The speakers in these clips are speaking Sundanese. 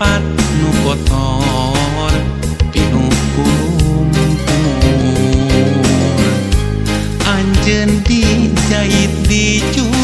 tempat nu kotor Anjen dijahit dicu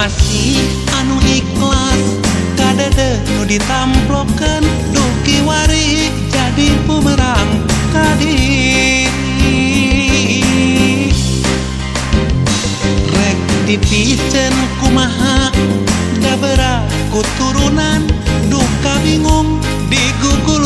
asih anu ikhlas kadede nu ditamploken duki wari jadi bumerang kadi. Rek dipiceun kumaha da berat kuturunan duka bingung digugur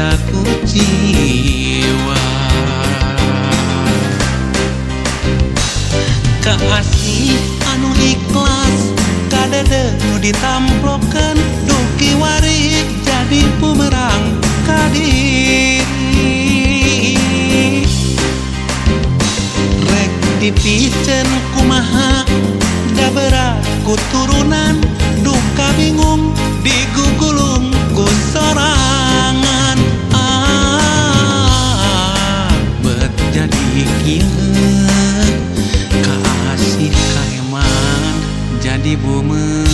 saku jiwa Kaasih anu ikhlas kadede nu ditamplokan Duki wari jadi pemerang kadiri. Rek dipicen kumaha da berat kuturunan Duka bingung digugulung jadi bumi